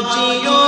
باچیوں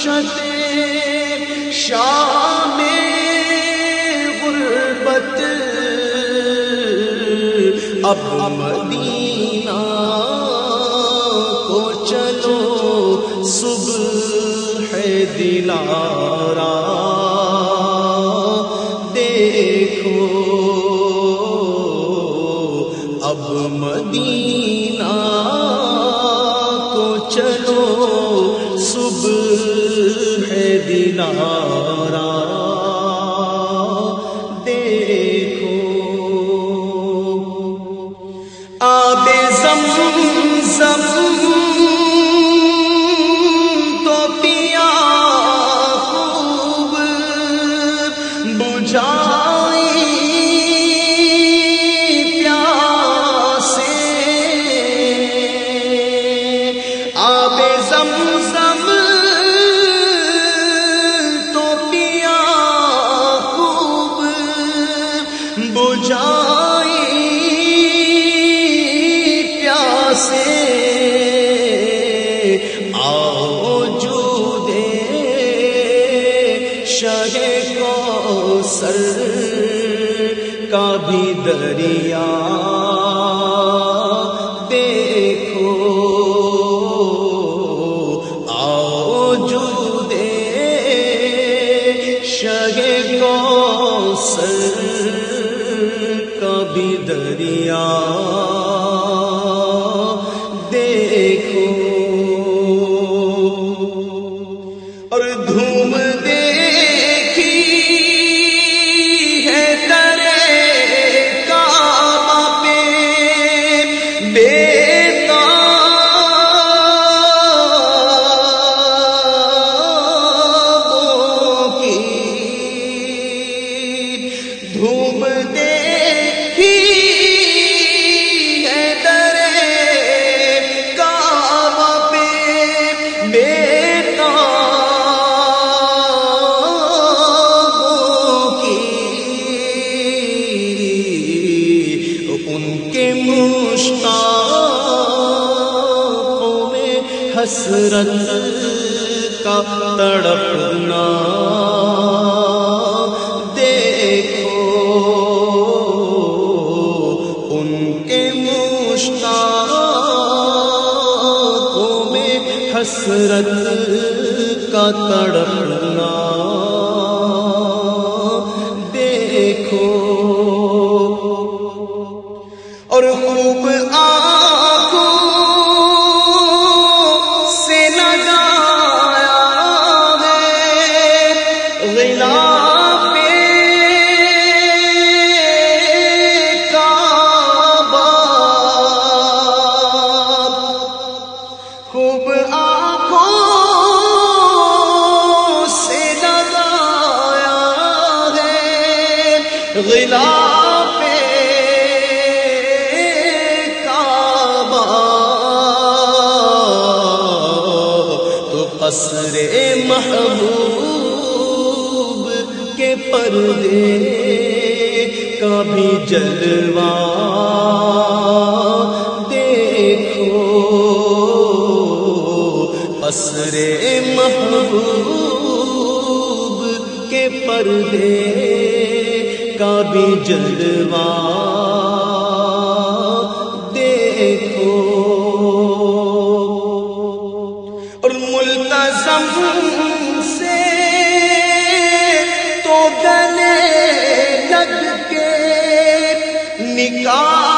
وحشت شام غربت اب مدینہ کو چلو صبح دلارا دیکھو اب مدینہ کو چلو نہ شاہ کو سر کا بھی دریا۔ دیکھو، آؤ جو دے شاہ کو سر کا بھی دریا۔ دیکھو، اور دھوم حسرت کا تڑپنا غلاف کعبہ، تو قصر محبوب کے پردے کا بھی جلوہ دیکھو۔ قصر محبوب کے پردے بھی جلوا دیکھو۔ اور ملتظم سے تو گلے لگ کے نکال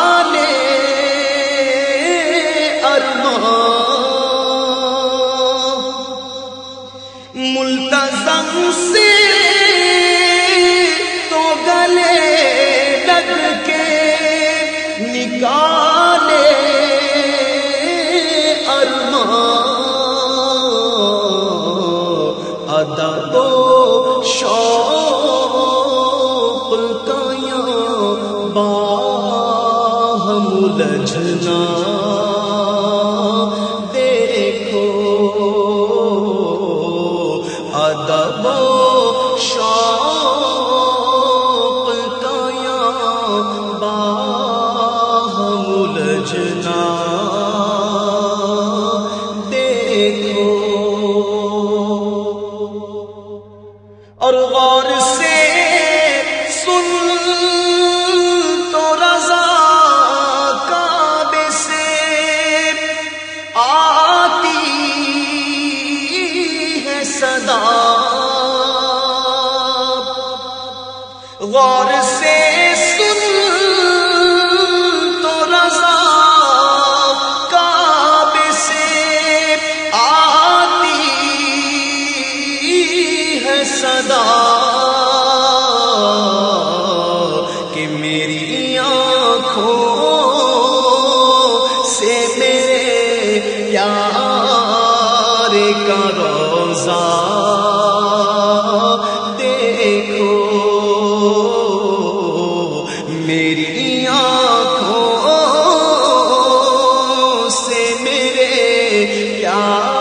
الجھنا دیکھو ادب شوق کا یہاں باہم الجھنا غور سے سن تو رضا کعبے سے آتی ہے صدا کہ میری آنکھوں سے میرے پیار کا روزہ میرے پیار